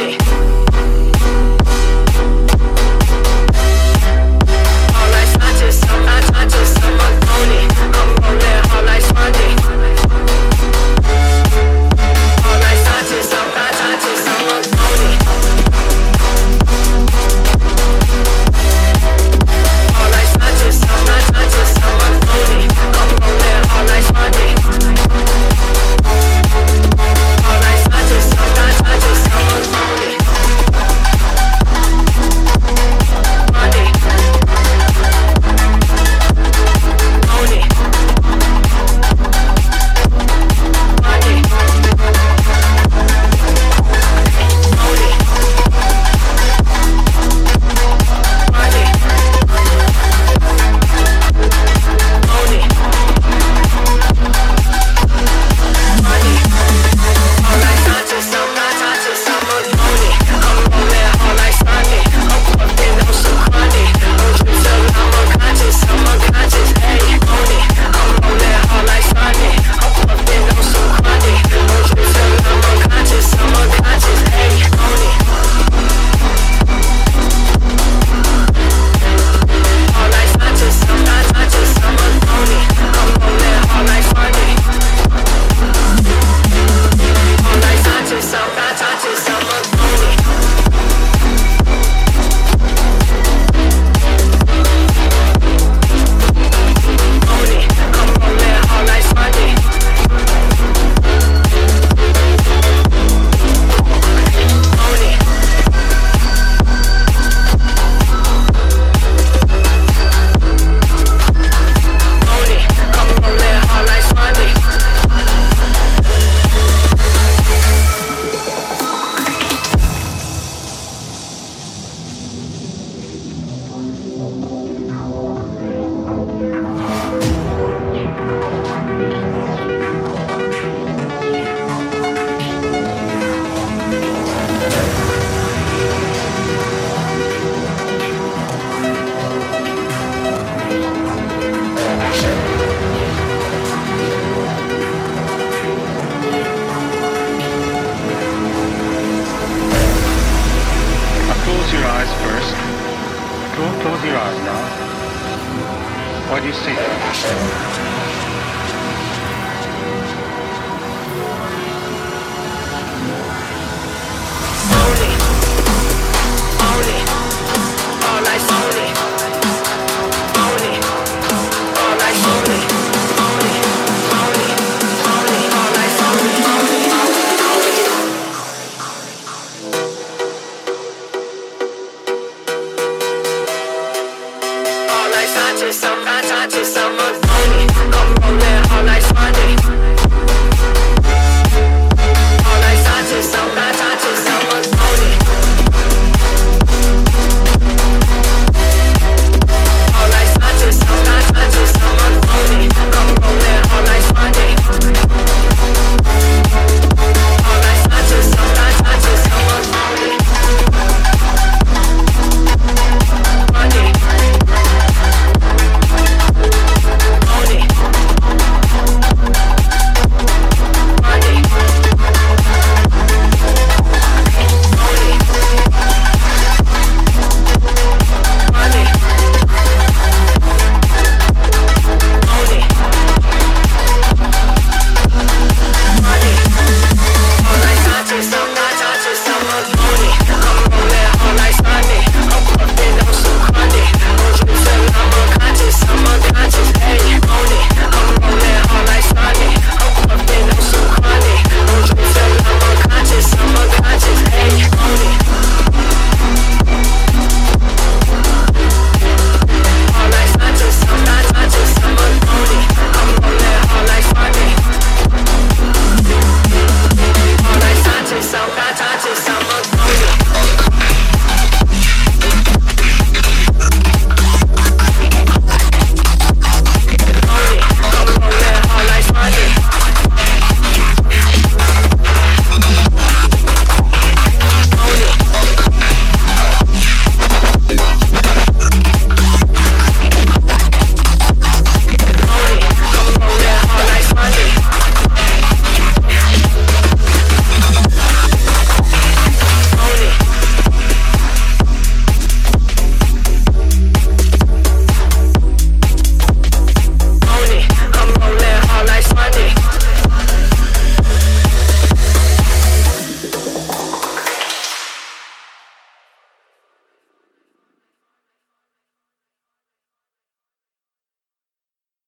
own. What do you see? touch it, so much, touch it.